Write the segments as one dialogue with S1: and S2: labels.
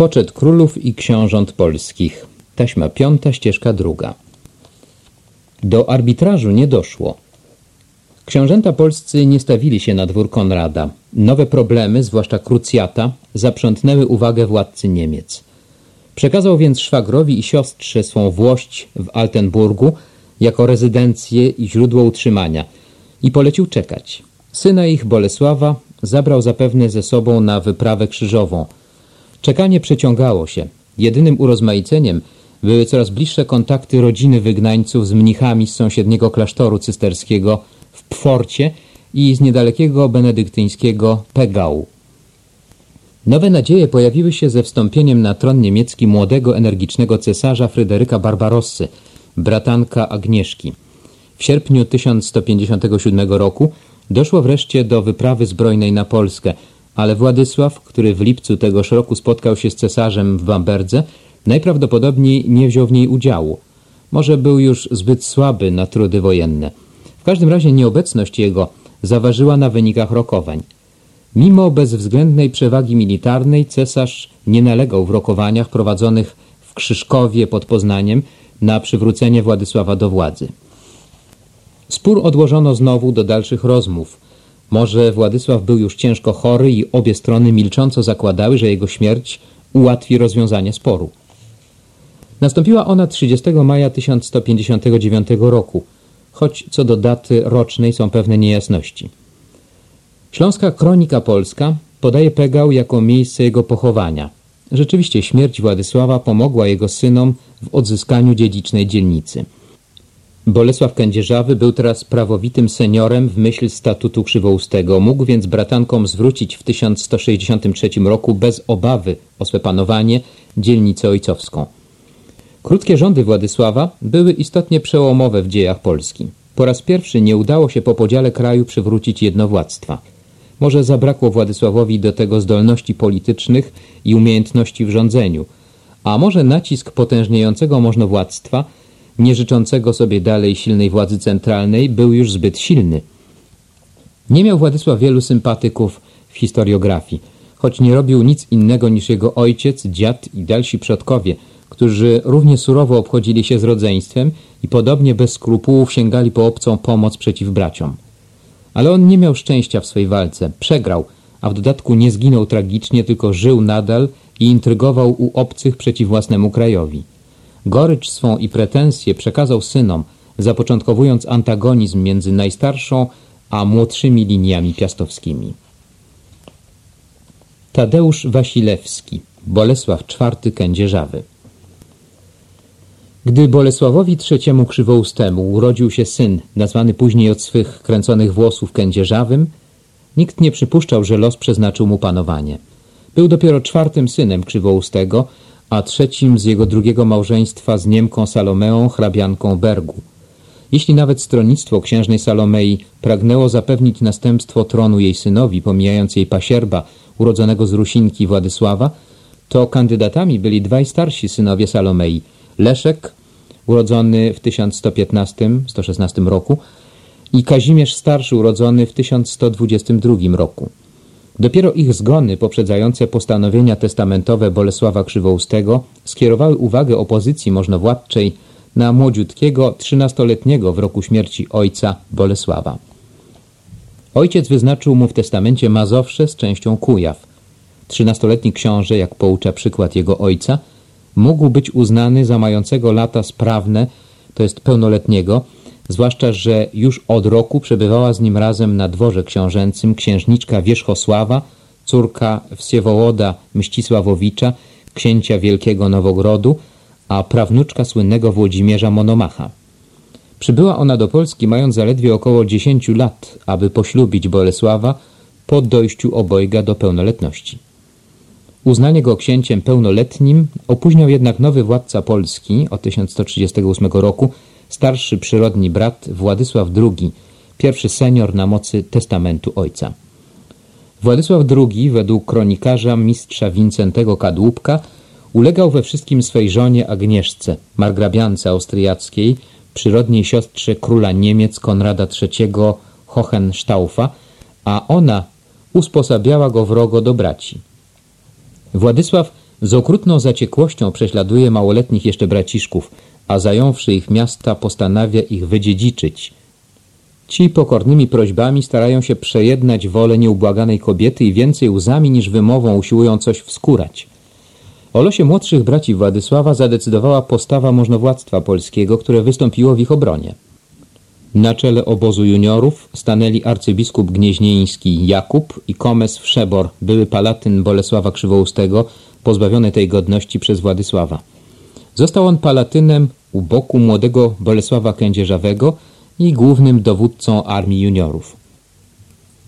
S1: Poczet królów i książąt polskich. Taśma piąta, ścieżka druga. Do arbitrażu nie doszło. Książęta polscy nie stawili się na dwór Konrada. Nowe problemy, zwłaszcza krucjata, zaprzątnęły uwagę władcy Niemiec. Przekazał więc szwagrowi i siostrze swą włość w Altenburgu jako rezydencję i źródło utrzymania i polecił czekać. Syna ich, Bolesława, zabrał zapewne ze sobą na wyprawę krzyżową. Czekanie przeciągało się. Jedynym urozmaiceniem były coraz bliższe kontakty rodziny wygnańców z mnichami z sąsiedniego klasztoru cysterskiego w Pforcie i z niedalekiego benedyktyńskiego Pegau. Nowe nadzieje pojawiły się ze wstąpieniem na tron niemiecki młodego, energicznego cesarza Fryderyka Barbarossy, bratanka Agnieszki. W sierpniu 1157 roku doszło wreszcie do wyprawy zbrojnej na Polskę, ale Władysław, który w lipcu tegoż roku spotkał się z cesarzem w Bamberdze, najprawdopodobniej nie wziął w niej udziału. Może był już zbyt słaby na trudy wojenne. W każdym razie nieobecność jego zaważyła na wynikach rokowań. Mimo bezwzględnej przewagi militarnej cesarz nie nalegał w rokowaniach prowadzonych w Krzyżkowie pod Poznaniem na przywrócenie Władysława do władzy. Spór odłożono znowu do dalszych rozmów. Może Władysław był już ciężko chory i obie strony milcząco zakładały, że jego śmierć ułatwi rozwiązanie sporu. Nastąpiła ona 30 maja 1159 roku, choć co do daty rocznej są pewne niejasności. Śląska Kronika Polska podaje Pegał jako miejsce jego pochowania. Rzeczywiście śmierć Władysława pomogła jego synom w odzyskaniu dziedzicznej dzielnicy. Bolesław Kędzierzawy był teraz prawowitym seniorem w myśl statutu Krzywoustego. Mógł więc bratankom zwrócić w 1163 roku bez obawy o swe panowanie dzielnicę ojcowską. Krótkie rządy Władysława były istotnie przełomowe w dziejach Polski. Po raz pierwszy nie udało się po podziale kraju przywrócić jednowładztwa. Może zabrakło Władysławowi do tego zdolności politycznych i umiejętności w rządzeniu, a może nacisk potężniejącego możnowładztwa, nie życzącego sobie dalej silnej władzy centralnej, był już zbyt silny. Nie miał Władysław wielu sympatyków w historiografii, choć nie robił nic innego niż jego ojciec, dziad i dalsi przodkowie, którzy równie surowo obchodzili się z rodzeństwem i podobnie bez skrupułów sięgali po obcą pomoc przeciw braciom. Ale on nie miał szczęścia w swej walce, przegrał, a w dodatku nie zginął tragicznie, tylko żył nadal i intrygował u obcych przeciw własnemu krajowi. Gorycz swą i pretensje przekazał synom, zapoczątkowując antagonizm między najstarszą a młodszymi liniami piastowskimi. Tadeusz Wasilewski, Bolesław IV Kędzierzawy Gdy Bolesławowi III Krzywoustemu urodził się syn, nazwany później od swych kręconych włosów Kędzierzawym, nikt nie przypuszczał, że los przeznaczył mu panowanie. Był dopiero czwartym synem Krzywoustego, a trzecim z jego drugiego małżeństwa z Niemką Salomeą, hrabianką Bergu. Jeśli nawet stronnictwo księżnej Salomei pragnęło zapewnić następstwo tronu jej synowi, pomijając jej pasierba, urodzonego z Rusinki Władysława, to kandydatami byli dwaj starsi synowie Salomei, Leszek, urodzony w 1115-116 roku i Kazimierz Starszy, urodzony w 1122 roku. Dopiero ich zgony poprzedzające postanowienia testamentowe Bolesława Krzywoustego skierowały uwagę opozycji możnowładczej na młodziutkiego, trzynastoletniego w roku śmierci ojca Bolesława. Ojciec wyznaczył mu w testamencie Mazowsze z częścią Kujaw. Trzynastoletni książę, jak poucza przykład jego ojca, mógł być uznany za mającego lata sprawne, to jest pełnoletniego, zwłaszcza, że już od roku przebywała z nim razem na dworze książęcym księżniczka Wierzchosława, córka Wsiewołoda Mścisławowicza, księcia Wielkiego Nowogrodu, a prawnuczka słynnego Włodzimierza Monomacha. Przybyła ona do Polski mając zaledwie około dziesięciu lat, aby poślubić Bolesława po dojściu obojga do pełnoletności. Uznanie go księciem pełnoletnim opóźniał jednak nowy władca Polski od 1138 roku, starszy przyrodni brat Władysław II, pierwszy senior na mocy testamentu ojca. Władysław II, według kronikarza mistrza Wincentego Kadłubka, ulegał we wszystkim swej żonie Agnieszce, margrabiance austriackiej, przyrodniej siostrze króla Niemiec Konrada III Hohenstaufa, a ona usposabiała go wrogo do braci. Władysław Z okrutną zaciekłością prześladuje małoletnich jeszcze braciszków, a zająwszy ich miasta postanawia ich wydziedziczyć. Ci pokornymi prośbami starają się przejednać wolę nieubłaganej kobiety i więcej łzami niż wymową usiłują coś wskórać. O losie młodszych braci Władysława zadecydowała postawa możnowładztwa polskiego, które wystąpiło w ich obronie. Na czele obozu juniorów stanęli arcybiskup gnieźnieński Jakub i komes Wszebor, były palatyn Bolesława Krzywoustego, pozbawiony tej godności przez Władysława. Został on palatynem u boku młodego Bolesława Kędzierzawego i głównym dowódcą armii juniorów.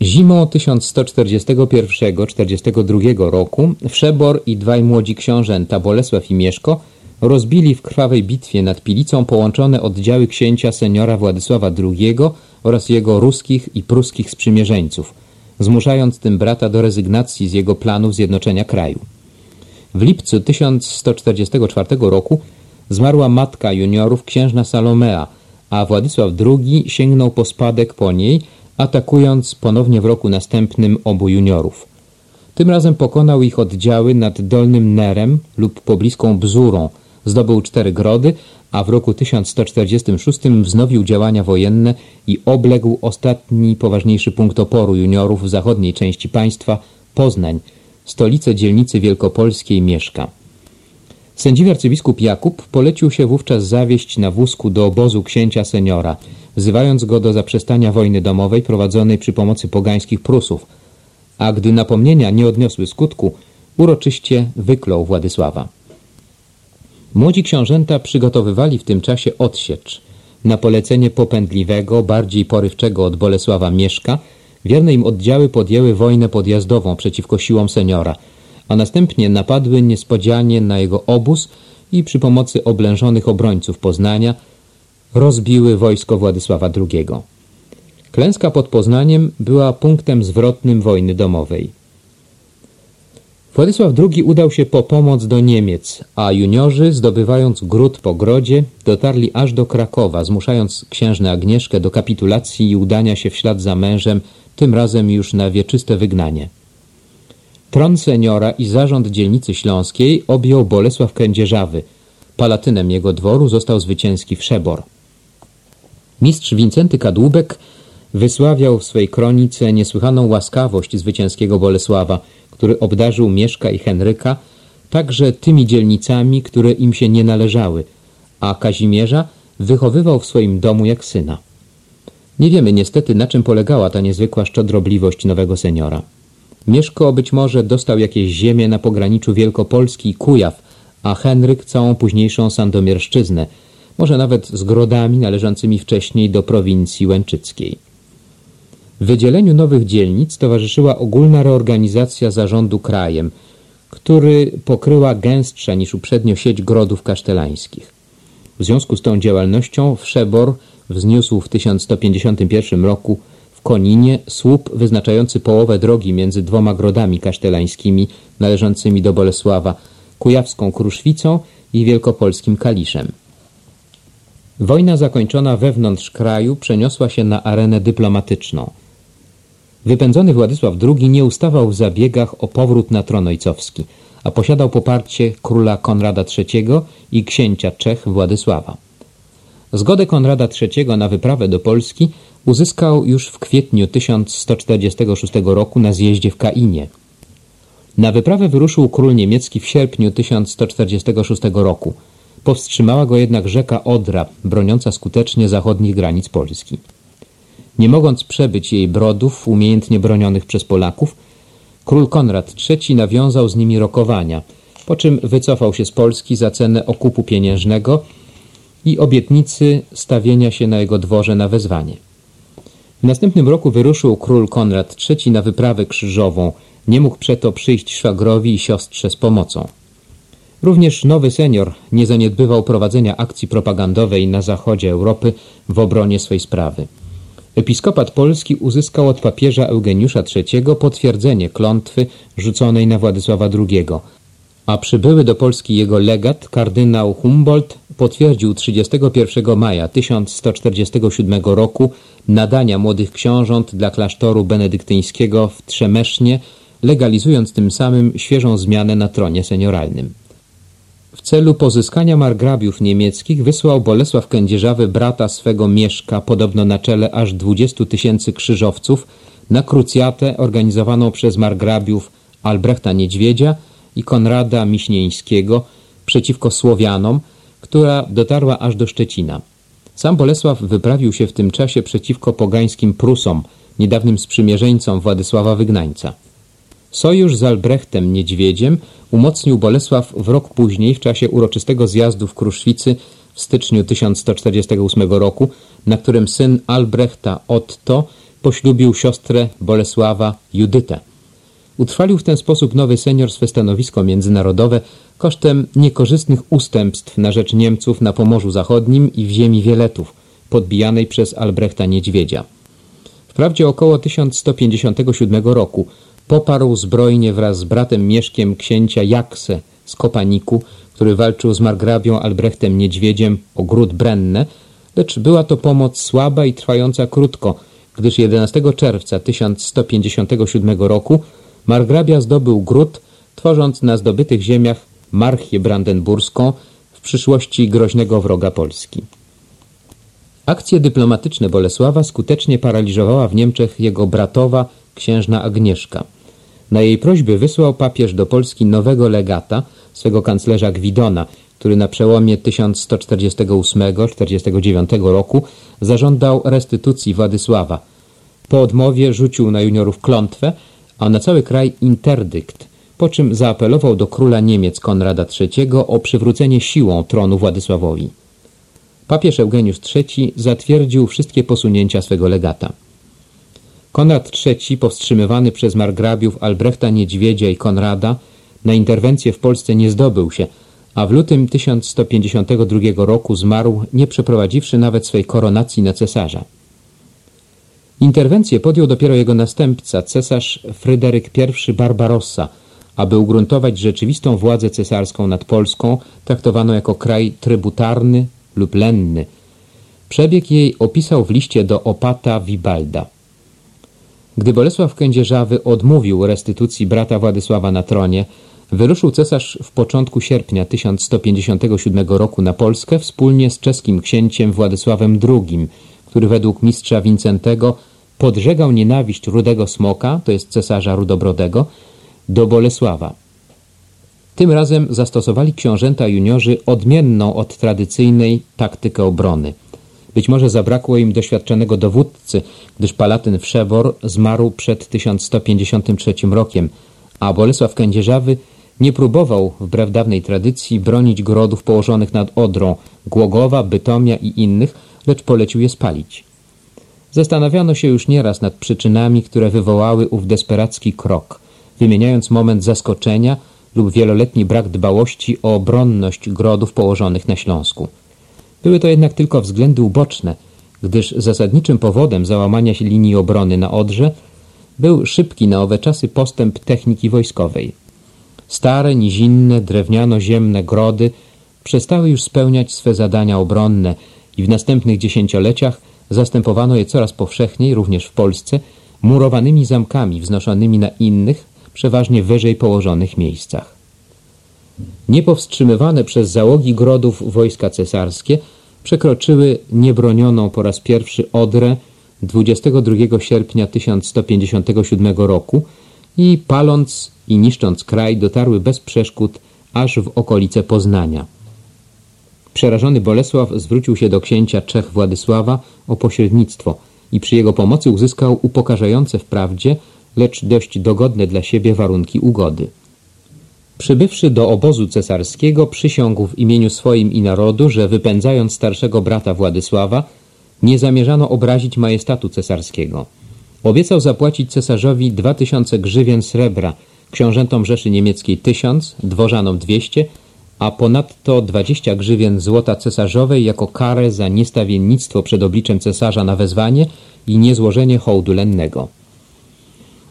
S1: Zimą 1141-42 roku Wszebor i dwaj młodzi książęta Bolesław i Mieszko rozbili w krwawej bitwie nad Pilicą połączone oddziały księcia seniora Władysława II oraz jego ruskich i pruskich sprzymierzeńców, zmuszając tym brata do rezygnacji z jego planów zjednoczenia kraju. W lipcu 1144 roku zmarła matka juniorów księżna Salomea, a Władysław II sięgnął po spadek po niej, atakując ponownie w roku następnym obu juniorów. Tym razem pokonał ich oddziały nad Dolnym Nerem lub pobliską Bzurą, zdobył cztery grody, a w roku 1146 wznowił działania wojenne i obległ ostatni poważniejszy punkt oporu juniorów w zachodniej części państwa, Poznań, stolicę dzielnicy wielkopolskiej Mieszka. Sędziwy arcybiskup Jakub polecił się wówczas zawieść na wózku do obozu księcia seniora, wzywając go do zaprzestania wojny domowej prowadzonej przy pomocy pogańskich Prusów, a gdy napomnienia nie odniosły skutku, uroczyście wyklął Władysława. Młodzi książęta przygotowywali w tym czasie odsiecz. Na polecenie popędliwego, bardziej porywczego od Bolesława Mieszka, wierne im oddziały podjęły wojnę podjazdową przeciwko siłom seniora, a następnie napadły niespodzianie na jego obóz i przy pomocy oblężonych obrońców Poznania rozbiły wojsko Władysława II. Klęska pod Poznaniem była punktem zwrotnym wojny domowej. Władysław II udał się po pomoc do Niemiec, a juniorzy, zdobywając gród po grodzie, dotarli aż do Krakowa, zmuszając księżnę Agnieszkę do kapitulacji i udania się w ślad za mężem, tym razem już na wieczyste wygnanie. Tron seniora i zarząd dzielnicy śląskiej objął Bolesław Kędzierzawy. Palatynem jego dworu został zwycięski Wszebor. Mistrz Wincenty Kadłubek wysławiał w swej kronice niesłychaną łaskawość zwycięskiego Bolesława – który obdarzył Mieszka i Henryka także tymi dzielnicami, które im się nie należały, a Kazimierza wychowywał w swoim domu jak syna. Nie wiemy niestety, na czym polegała ta niezwykła szczodrobliwość nowego seniora. Mieszko być może dostał jakieś ziemię na pograniczu Wielkopolski i Kujaw, a Henryk całą późniejszą Sandomierszczyznę, może nawet z grodami należącymi wcześniej do prowincji łęczyckiej. Wydzieleniu nowych dzielnic towarzyszyła ogólna reorganizacja zarządu krajem, który pokryła gęstsza niż uprzednio sieć grodów kasztelańskich. W związku z tą działalnością Wszebor wzniósł w 1151 roku w Koninie słup wyznaczający połowę drogi między dwoma grodami kasztelańskimi należącymi do Bolesława, kujawską Kruszwicą i wielkopolskim Kaliszem. Wojna zakończona wewnątrz kraju przeniosła się na arenę dyplomatyczną – Wypędzony Władysław II nie ustawał w zabiegach o powrót na tron ojcowski, a posiadał poparcie króla Konrada III i księcia Czech Władysława. Zgodę Konrada III na wyprawę do Polski uzyskał już w kwietniu 1146 roku na zjeździe w Kainie. Na wyprawę wyruszył król niemiecki w sierpniu 1146 roku. Powstrzymała go jednak rzeka Odra, broniąca skutecznie zachodnich granic Polski. Nie mogąc przebyć jej brodów umiejętnie bronionych przez Polaków, król Konrad III nawiązał z nimi rokowania, po czym wycofał się z Polski za cenę okupu pieniężnego i obietnicy stawienia się na jego dworze na wezwanie. W następnym roku wyruszył król Konrad III na wyprawę krzyżową, nie mógł przeto przyjść szwagrowi i siostrze z pomocą. Również nowy senior nie zaniedbywał prowadzenia akcji propagandowej na zachodzie Europy w obronie swej sprawy. Episkopat polski uzyskał od papieża Eugeniusza III potwierdzenie klątwy rzuconej na Władysława II, a przybyły do Polski jego legat, kardynał Humboldt, potwierdził 31 maja 1147 roku nadania młodych książąt dla klasztoru benedyktyńskiego w Trzemesznie legalizując tym samym świeżą zmianę na tronie senioralnym. W celu pozyskania margrabiów niemieckich wysłał Bolesław Kędzierzawy brata swego Mieszka, podobno na czele aż 20 tysięcy krzyżowców, na krucjatę organizowaną przez margrabiów Albrechta Niedźwiedzia i Konrada Miśnieńskiego przeciwko Słowianom, która dotarła aż do Szczecina. Sam Bolesław wyprawił się w tym czasie przeciwko pogańskim Prusom, niedawnym sprzymierzeńcom Władysława Wygnańca. Sojusz z Albrechtem Niedźwiedziem umocnił Bolesław w rok później w czasie uroczystego zjazdu w Kruszwicy w styczniu 1148 roku, na którym syn Albrechta Otto poślubił siostrę Bolesława Judytę. Utrwalił w ten sposób nowy senior swe stanowisko międzynarodowe kosztem niekorzystnych ustępstw na rzecz Niemców na Pomorzu Zachodnim i w ziemi Wieletów, podbijanej przez Albrechta Niedźwiedzia. Wprawdzie około 1157 roku poparł zbrojnie wraz z bratem Mieszkiem księcia Jakse z Kopaniku, który walczył z margrabią Albrechtem Niedźwiedziem o gród Brenne, lecz była to pomoc słaba i trwająca krótko, gdyż 11 czerwca 1157 roku margrabia zdobył gród, tworząc na zdobytych ziemiach marchię brandenburską, w przyszłości groźnego wroga Polski. Akcje dyplomatyczne Bolesława skutecznie paraliżowała w Niemczech jego bratowa, księżna Agnieszka. Na jej prośby wysłał papież do Polski nowego legata, swego kanclerza Gwidona, który na przełomie 1148-49 roku zażądał restytucji Władysława. Po odmowie rzucił na juniorów klątwę, a na cały kraj interdykt, po czym zaapelował do króla Niemiec Konrada III o przywrócenie siłą tronu Władysławowi. Papież Eugeniusz III zatwierdził wszystkie posunięcia swego legata. Konrad III, powstrzymywany przez margrabiów Albrechta Niedźwiedzia i Konrada, na interwencję w Polsce nie zdobył się, a w lutym 1152 roku zmarł, nie przeprowadziwszy nawet swej koronacji na cesarza. Interwencję podjął dopiero jego następca, cesarz Fryderyk I Barbarossa, aby ugruntować rzeczywistą władzę cesarską nad Polską, traktowaną jako kraj trybutarny lub lenny. Przebieg jej opisał w liście do opata Wibalda. Gdy Bolesław Kędzierzawy odmówił restytucji brata Władysława na tronie, wyruszył cesarz w początku sierpnia 1157 roku na Polskę wspólnie z czeskim księciem Władysławem II, który według mistrza Wincentego podżegał nienawiść Rudego Smoka, to jest cesarza Rudobrodego, do Bolesława. Tym razem zastosowali książęta juniorzy odmienną od tradycyjnej taktykę obrony – być może zabrakło im doświadczonego dowódcy, gdyż Palatyn Wszebor zmarł przed 1153 rokiem, a Bolesław Kędzierzawy nie próbował, wbrew dawnej tradycji, bronić grodów położonych nad Odrą, Głogowa, Bytomia i innych, lecz polecił je spalić. Zastanawiano się już nieraz nad przyczynami, które wywołały ów desperacki krok, wymieniając moment zaskoczenia lub wieloletni brak dbałości o obronność grodów położonych na Śląsku. Były to jednak tylko względy uboczne, gdyż zasadniczym powodem załamania się linii obrony na Odrze był szybki na owe czasy postęp techniki wojskowej. Stare, nizinne, drewniano-ziemne grody przestały już spełniać swe zadania obronne i w następnych dziesięcioleciach zastępowano je coraz powszechniej, również w Polsce, murowanymi zamkami wznoszonymi na innych, przeważnie wyżej położonych miejscach. Niepowstrzymywane przez załogi grodów wojska cesarskie przekroczyły niebronioną po raz pierwszy Odrę 22 sierpnia 1157 roku i paląc i niszcząc kraj dotarły bez przeszkód aż w okolice Poznania. Przerażony Bolesław zwrócił się do księcia Czech Władysława o pośrednictwo i przy jego pomocy uzyskał upokarzające wprawdzie, lecz dość dogodne dla siebie warunki ugody. Przybywszy do obozu cesarskiego, przysiągł w imieniu swoim i narodu, że wypędzając starszego brata Władysława, nie zamierzano obrazić majestatu cesarskiego. Obiecał zapłacić cesarzowi dwa tysiące grzywien srebra, książętom Rzeszy Niemieckiej tysiąc, dworzanom dwieście, a ponadto dwadzieścia grzywien złota cesarzowej jako karę za niestawiennictwo przed obliczem cesarza na wezwanie i niezłożenie hołdu lennego.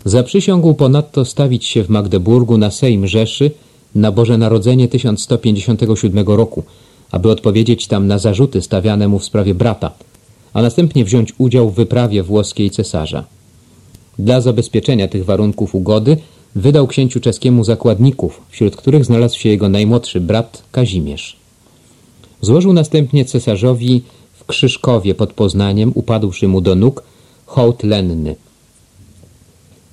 S1: Zaprzysiągł ponadto stawić się w Magdeburgu na Sejm Rzeszy na Boże Narodzenie 1157 roku, aby odpowiedzieć tam na zarzuty stawiane mu w sprawie brata, a następnie wziąć udział w wyprawie włoskiej cesarza. Dla zabezpieczenia tych warunków ugody wydał księciu czeskiemu zakładników, wśród których znalazł się jego najmłodszy brat Kazimierz. Złożył następnie cesarzowi w Krzyżkowie pod Poznaniem, upadłszy mu do nóg, hołd lenny.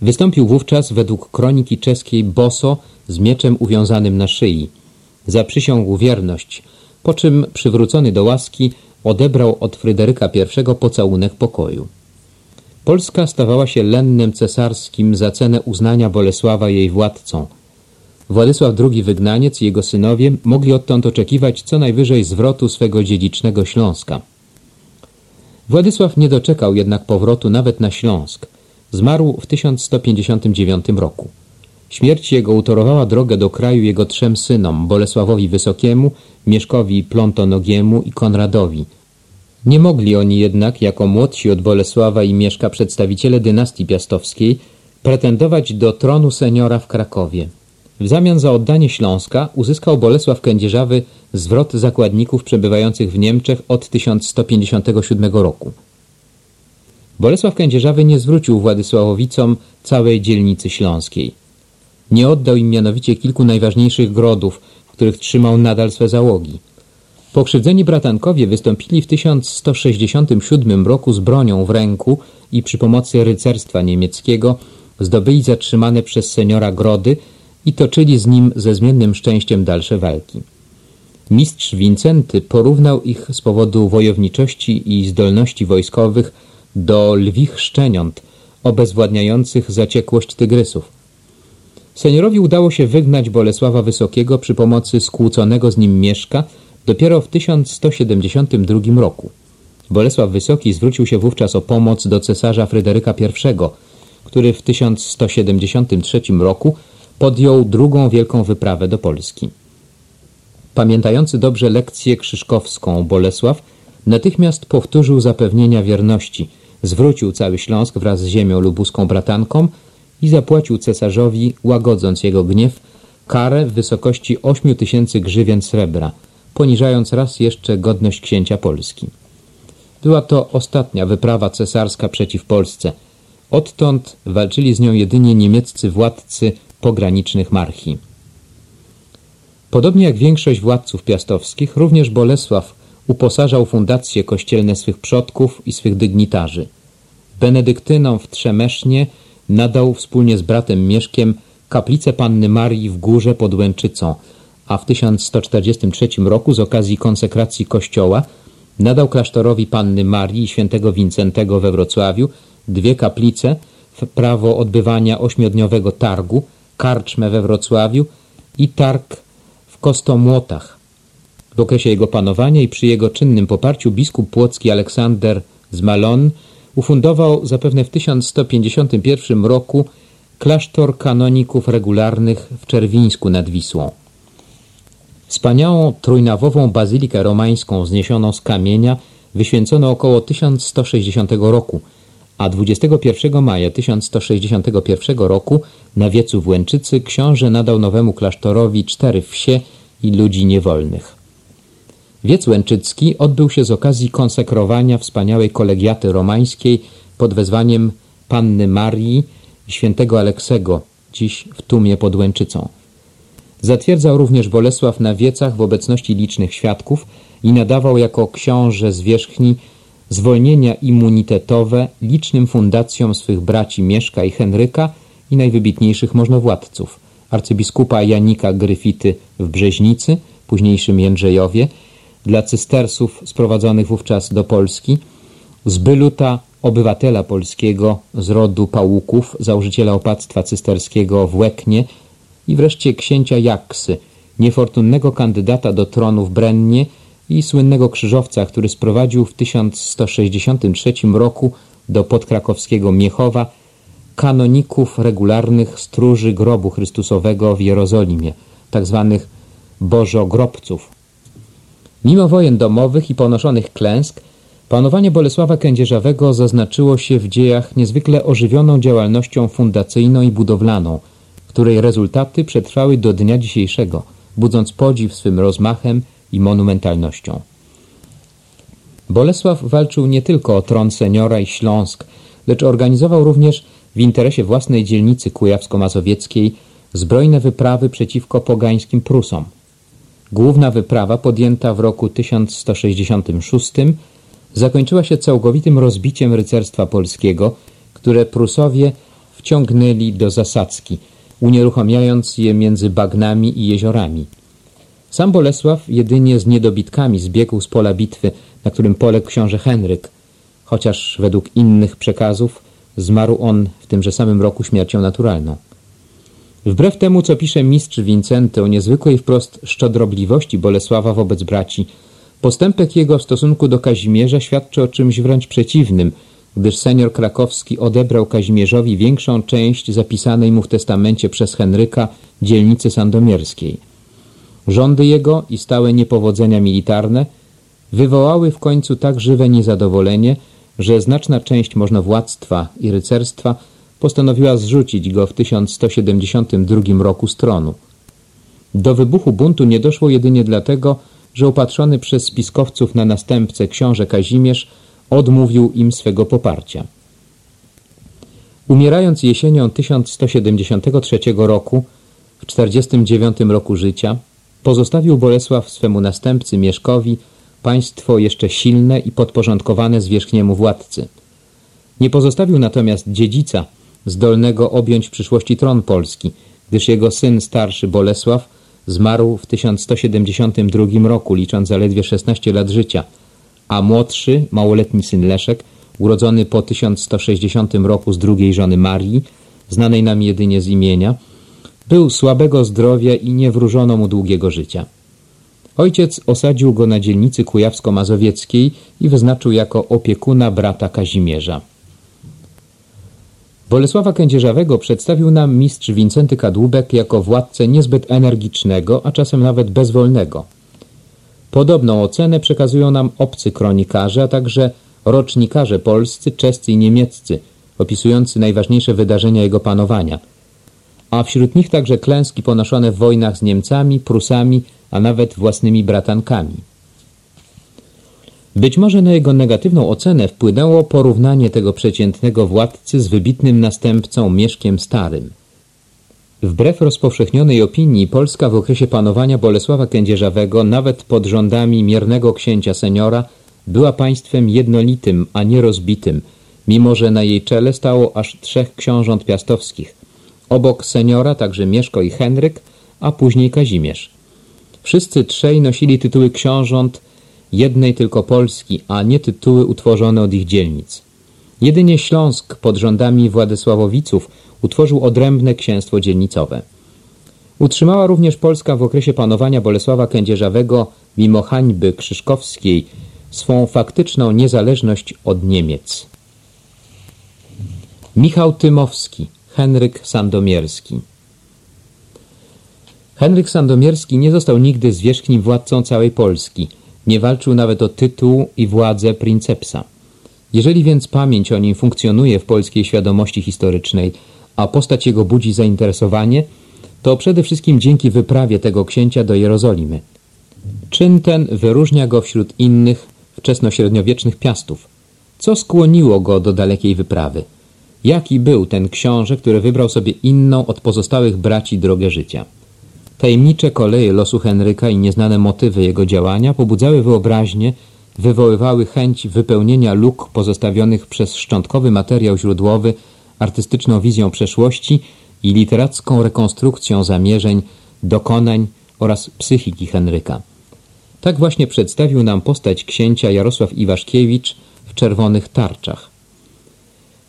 S1: Wystąpił wówczas według kroniki czeskiej boso z mieczem uwiązanym na szyi. Zaprzysiągł wierność, po czym przywrócony do łaski odebrał od Fryderyka I pocałunek pokoju. Polska stawała się lennem cesarskim za cenę uznania Bolesława jej władcą. Władysław II wygnaniec i jego synowie mogli odtąd oczekiwać co najwyżej zwrotu swego dziedzicznego Śląska. Władysław nie doczekał jednak powrotu nawet na Śląsk. Zmarł w 1159 roku. Śmierć jego utorowała drogę do kraju jego trzem synom, Bolesławowi Wysokiemu, Mieszkowi Plątonogiemu i Konradowi – nie mogli oni jednak, jako młodsi od Bolesława i Mieszka przedstawiciele dynastii piastowskiej, pretendować do tronu seniora w Krakowie. W zamian za oddanie Śląska uzyskał Bolesław Kędzierzawy zwrot zakładników przebywających w Niemczech od 1157 roku. Bolesław Kędzierzawy nie zwrócił Władysławowicom całej dzielnicy śląskiej. Nie oddał im mianowicie kilku najważniejszych grodów, w których trzymał nadal swe załogi. Pokrzywdzeni bratankowie wystąpili w 1167 roku z bronią w ręku i przy pomocy rycerstwa niemieckiego zdobyli zatrzymane przez seniora Grody i toczyli z nim ze zmiennym szczęściem dalsze walki. Mistrz Wincenty porównał ich z powodu wojowniczości i zdolności wojskowych do lwich szczeniąt obezwładniających zaciekłość tygrysów. Seniorowi udało się wygnać Bolesława Wysokiego przy pomocy skłóconego z nim Mieszka dopiero w 1172 roku. Bolesław Wysoki zwrócił się wówczas o pomoc do cesarza Fryderyka I, który w 1173 roku podjął drugą wielką wyprawę do Polski. Pamiętający dobrze lekcję krzyżkowską Bolesław natychmiast powtórzył zapewnienia wierności, zwrócił cały Śląsk wraz z ziemią lubuską bratanką i zapłacił cesarzowi, łagodząc jego gniew, karę w wysokości 8 tysięcy grzywien srebra – poniżając raz jeszcze godność księcia Polski. Była to ostatnia wyprawa cesarska przeciw Polsce. Odtąd walczyli z nią jedynie niemieccy władcy pogranicznych marchi. Podobnie jak większość władców piastowskich, również Bolesław uposażał fundacje kościelne swych przodków i swych dygnitarzy. Benedyktynom w Trzemesznie nadał wspólnie z bratem Mieszkiem kaplicę Panny Marii w górze pod Łęczycą – a w 1143 roku z okazji konsekracji kościoła nadał klasztorowi Panny Marii i świętego Wincentego we Wrocławiu dwie kaplice, prawo odbywania ośmiodniowego targu, karczmę we Wrocławiu i targ w Kostomłotach. W okresie jego panowania i przy jego czynnym poparciu biskup płocki Aleksander z Malon ufundował zapewne w 1151 roku klasztor kanoników regularnych w Czerwińsku nad Wisłą. Wspaniałą trójnawową bazylikę romańską zniesioną z kamienia wyświęcono około 1160 roku, a 21 maja 1161 roku na wiecu w Łęczycy książę nadał nowemu klasztorowi cztery wsie i ludzi niewolnych. Wiec Łęczycki odbył się z okazji konsekrowania wspaniałej kolegiaty romańskiej pod wezwaniem Panny Marii i świętego Aleksego, dziś w Tumie pod Łęczycą. Zatwierdzał również Bolesław na wiecach w obecności licznych świadków i nadawał jako książę zwierzchni zwolnienia immunitetowe licznym fundacjom swych braci Mieszka i Henryka i najwybitniejszych możnowładców arcybiskupa Janika Gryfity w Brzeźnicy, późniejszym Jędrzejowie, dla cystersów sprowadzonych wówczas do Polski, Zbyluta, obywatela polskiego z rodu Pałuków, założyciela opactwa cysterskiego w Łeknie i wreszcie księcia Jaksy, niefortunnego kandydata do tronu w Brennie i słynnego krzyżowca, który sprowadził w 1163 roku do podkrakowskiego Miechowa kanoników regularnych stróży grobu Chrystusowego w Jerozolimie, tzw. Tak bożogrobców. Mimo wojen domowych i ponoszonych klęsk, panowanie Bolesława Kędzierzawego zaznaczyło się w dziejach niezwykle ożywioną działalnością fundacyjną i budowlaną – której rezultaty przetrwały do dnia dzisiejszego, budząc podziw swym rozmachem i monumentalnością. Bolesław walczył nie tylko o tron seniora i Śląsk, lecz organizował również w interesie własnej dzielnicy kujawsko-mazowieckiej zbrojne wyprawy przeciwko pogańskim Prusom. Główna wyprawa podjęta w roku 1166 zakończyła się całkowitym rozbiciem rycerstwa polskiego, które Prusowie wciągnęli do zasadzki, unieruchamiając je między bagnami i jeziorami. Sam Bolesław jedynie z niedobitkami zbiegł z pola bitwy, na którym poległ książę Henryk, chociaż według innych przekazów zmarł on w tymże samym roku śmiercią naturalną. Wbrew temu, co pisze mistrz Wincenty o niezwykłej wprost szczodrobliwości Bolesława wobec braci, postępek jego w stosunku do Kazimierza świadczy o czymś wręcz przeciwnym, gdyż senior krakowski odebrał Kazimierzowi większą część zapisanej mu w testamencie przez Henryka dzielnicy sandomierskiej. Rządy jego i stałe niepowodzenia militarne wywołały w końcu tak żywe niezadowolenie, że znaczna część możnowładztwa i rycerstwa postanowiła zrzucić go w 1172 roku z tronu. Do wybuchu buntu nie doszło jedynie dlatego, że upatrzony przez spiskowców na następcę książę Kazimierz odmówił im swego poparcia. Umierając jesienią 1173 roku, w 49 roku życia, pozostawił Bolesław swemu następcy Mieszkowi państwo jeszcze silne i podporządkowane zwierzchniemu władcy. Nie pozostawił natomiast dziedzica, zdolnego objąć w przyszłości tron Polski, gdyż jego syn starszy Bolesław zmarł w 1172 roku, licząc zaledwie 16 lat życia, a młodszy, małoletni syn Leszek, urodzony po 1160 roku z drugiej żony Marii, znanej nam jedynie z imienia, był słabego zdrowia i nie wróżono mu długiego życia. Ojciec osadził go na dzielnicy kujawsko-mazowieckiej i wyznaczył jako opiekuna brata Kazimierza. Bolesława Kędzierzawego przedstawił nam mistrz Wincenty Kadłubek jako władcę niezbyt energicznego, a czasem nawet bezwolnego. Podobną ocenę przekazują nam obcy kronikarze, a także rocznikarze polscy, czescy i niemieccy, opisujący najważniejsze wydarzenia jego panowania. A wśród nich także klęski ponoszone w wojnach z Niemcami, Prusami, a nawet własnymi bratankami. Być może na jego negatywną ocenę wpłynęło porównanie tego przeciętnego władcy z wybitnym następcą Mieszkiem Starym. Wbrew rozpowszechnionej opinii Polska w okresie panowania Bolesława Kędzierzawego, nawet pod rządami miernego księcia seniora, była państwem jednolitym, a nie rozbitym, mimo że na jej czele stało aż trzech książąt piastowskich. Obok seniora także Mieszko i Henryk, a później Kazimierz. Wszyscy trzej nosili tytuły książąt jednej tylko Polski, a nie tytuły utworzone od ich dzielnic. Jedynie Śląsk pod rządami Władysławowiców utworzył odrębne księstwo dzielnicowe. Utrzymała również Polska w okresie panowania Bolesława Kędzierzawego, mimo hańby krzyżkowskiej, swą faktyczną niezależność od Niemiec. Michał Tymowski, Henryk Sandomierski Henryk Sandomierski nie został nigdy zwierzchnim władcą całej Polski – nie walczył nawet o tytuł i władzę princepsa. Jeżeli więc pamięć o nim funkcjonuje w polskiej świadomości historycznej, a postać jego budzi zainteresowanie, to przede wszystkim dzięki wyprawie tego księcia do Jerozolimy. Czyn ten wyróżnia go wśród innych wczesnośredniowiecznych piastów. Co skłoniło go do dalekiej wyprawy? Jaki był ten książę, który wybrał sobie inną od pozostałych braci drogę życia? Tajemnicze koleje losu Henryka i nieznane motywy jego działania pobudzały wyobraźnię, wywoływały chęć wypełnienia luk pozostawionych przez szczątkowy materiał źródłowy, artystyczną wizją przeszłości i literacką rekonstrukcją zamierzeń, dokonań oraz psychiki Henryka. Tak właśnie przedstawił nam postać księcia Jarosław Iwaszkiewicz w czerwonych tarczach.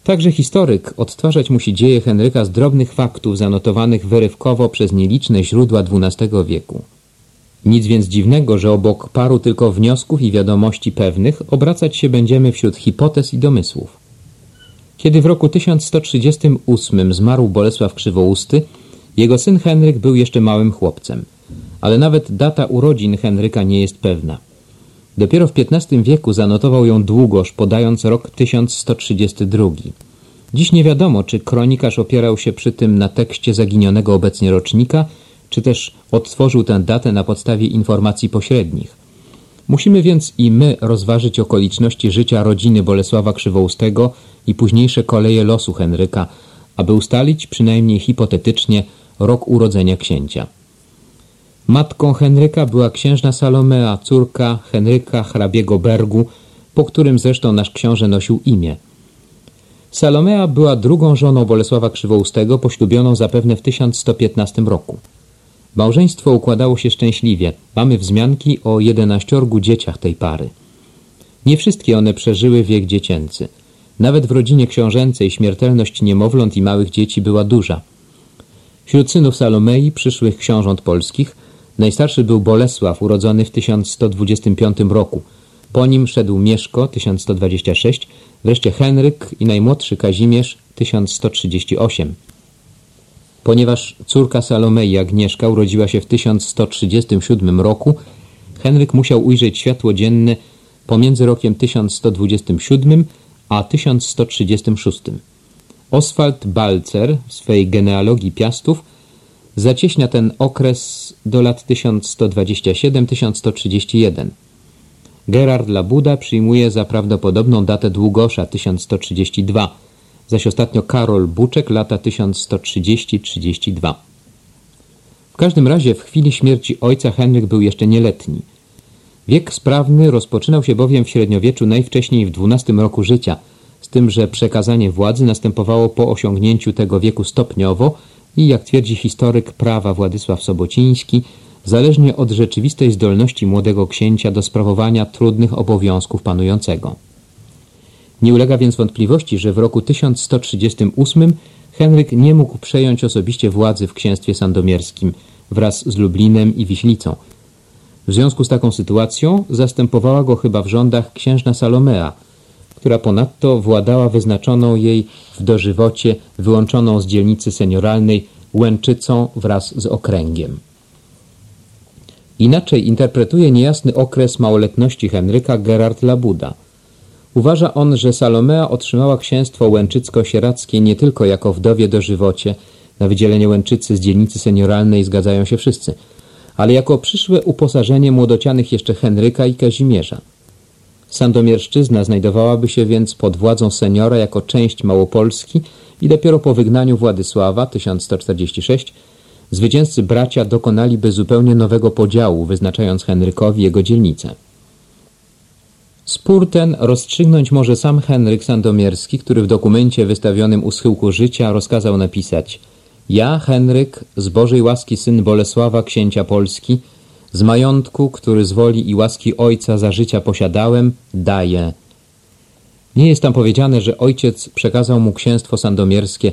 S1: Także historyk odtwarzać musi dzieje Henryka z drobnych faktów zanotowanych wyrywkowo przez nieliczne źródła XII wieku. Nic więc dziwnego, że obok paru tylko wniosków i wiadomości pewnych obracać się będziemy wśród hipotez i domysłów. Kiedy w roku 1138 zmarł Bolesław Krzywousty, jego syn Henryk był jeszcze małym chłopcem, ale nawet data urodzin Henryka nie jest pewna. Dopiero w XV wieku zanotował ją Długosz, podając rok 1132. Dziś nie wiadomo, czy kronikarz opierał się przy tym na tekście zaginionego obecnie rocznika, czy też odtworzył tę datę na podstawie informacji pośrednich. Musimy więc i my rozważyć okoliczności życia rodziny Bolesława Krzywoustego i późniejsze koleje losu Henryka, aby ustalić przynajmniej hipotetycznie rok urodzenia księcia. Matką Henryka była księżna Salomea, córka Henryka hrabiego Bergu, po którym zresztą nasz książę nosił imię. Salomea była drugą żoną Bolesława Krzywoustego, poślubioną zapewne w 1115 roku. Małżeństwo układało się szczęśliwie. Mamy wzmianki o jedenaściorgu dzieciach tej pary. Nie wszystkie one przeżyły wiek dziecięcy. Nawet w rodzinie książęcej śmiertelność niemowląt i małych dzieci była duża. Wśród synów Salomei, przyszłych książąt polskich, najstarszy był Bolesław, urodzony w 1125 roku. Po nim szedł Mieszko, 1126, wreszcie Henryk i najmłodszy Kazimierz, 1138. Ponieważ córka Salomei Agnieszka urodziła się w 1137 roku, Henryk musiał ujrzeć światło dzienne pomiędzy rokiem 1127 a 1136. Oswald Balcer w swej genealogii Piastów zacieśnia ten okres do lat 1127-1131. Gerard Labuda przyjmuje za prawdopodobną datę Długosza 1132, zaś ostatnio Karol Buczek lata 1130-32. W każdym razie w chwili śmierci ojca Henryk był jeszcze nieletni. Wiek sprawny rozpoczynał się bowiem w średniowieczu najwcześniej w XII roku życia, z tym, że przekazanie władzy następowało po osiągnięciu tego wieku stopniowo i, jak twierdzi historyk prawa Władysław Sobociński, zależnie od rzeczywistej zdolności młodego księcia do sprawowania trudnych obowiązków panującego. Nie ulega więc wątpliwości, że w roku 1138 Henryk nie mógł przejąć osobiście władzy w księstwie sandomierskim wraz z Lublinem i Wiślicą. W związku z taką sytuacją zastępowała go chyba w rządach księżna Salomea, która ponadto władała wyznaczoną jej w dożywocie wyłączoną z dzielnicy senioralnej Łęczycą wraz z okręgiem. Inaczej interpretuje niejasny okres małoletności Henryka Gerard Labuda. Uważa on, że Salomea otrzymała księstwo łęczycko-sierackie nie tylko jako wdowie dożywocie, na wydzielenie Łęczycy z dzielnicy senioralnej zgadzają się wszyscy, ale jako przyszłe uposażenie młodocianych jeszcze Henryka i Kazimierza. Sandomierszczyzna znajdowałaby się więc pod władzą seniora jako część Małopolski i dopiero po wygnaniu Władysława 1146 zwycięzcy bracia dokonaliby zupełnie nowego podziału, wyznaczając Henrykowi jego dzielnicę. Spór ten rozstrzygnąć może sam Henryk Sandomierski, który w dokumencie wystawionym u schyłku życia rozkazał napisać Ja, Henryk, z Bożej łaski syn Bolesława, księcia Polski, z majątku, który z woli i łaski ojca za życia posiadałem, daję. Nie jest tam powiedziane, że ojciec przekazał mu księstwo sandomierskie,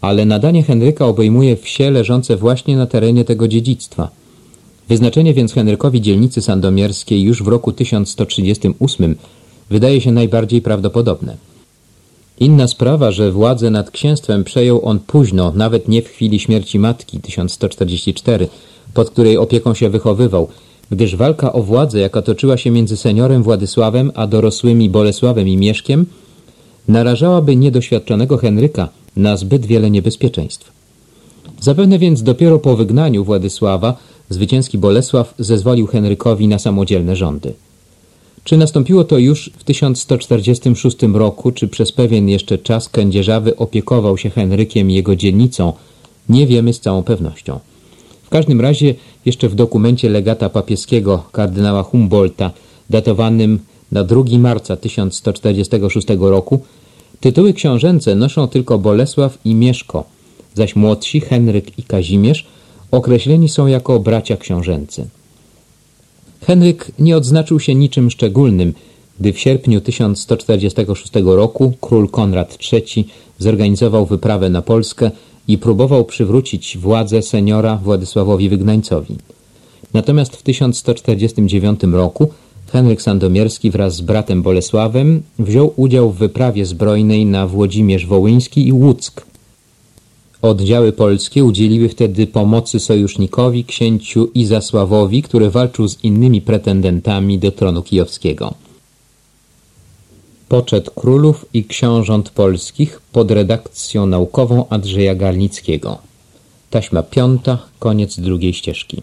S1: ale nadanie Henryka obejmuje wsie leżące właśnie na terenie tego dziedzictwa. Wyznaczenie więc Henrykowi dzielnicy sandomierskiej już w roku 1138 wydaje się najbardziej prawdopodobne. Inna sprawa, że władzę nad księstwem przejął on późno, nawet nie w chwili śmierci matki 1144, pod której opieką się wychowywał, gdyż walka o władzę, jaka toczyła się między seniorem Władysławem a dorosłymi Bolesławem i Mieszkiem, narażałaby niedoświadczonego Henryka na zbyt wiele niebezpieczeństw. Zapewne więc dopiero po wygnaniu Władysława zwycięski Bolesław zezwolił Henrykowi na samodzielne rządy. Czy nastąpiło to już w 1146 roku, czy przez pewien jeszcze czas kędzierzawy opiekował się Henrykiem i jego dzielnicą, nie wiemy z całą pewnością. W każdym razie jeszcze w dokumencie legata papieskiego kardynała Humboldta, datowanym na 2 marca 1146 roku, tytuły książęce noszą tylko Bolesław i Mieszko, zaś młodsi Henryk i Kazimierz określeni są jako bracia książęcy. Henryk nie odznaczył się niczym szczególnym, gdy w sierpniu 1146 roku król Konrad III zorganizował wyprawę na Polskę i próbował przywrócić władzę seniora Władysławowi Wygnańcowi. Natomiast w 1149 roku Henryk Sandomierski wraz z bratem Bolesławem wziął udział w wyprawie zbrojnej na Włodzimierz Wołyński i Łuck. Oddziały polskie udzieliły wtedy pomocy sojusznikowi księciu Izasławowi, który walczył z innymi pretendentami do tronu kijowskiego. Poczet królów i książąt polskich pod redakcją naukową Andrzeja Garnickiego. Taśma piąta, koniec drugiej ścieżki.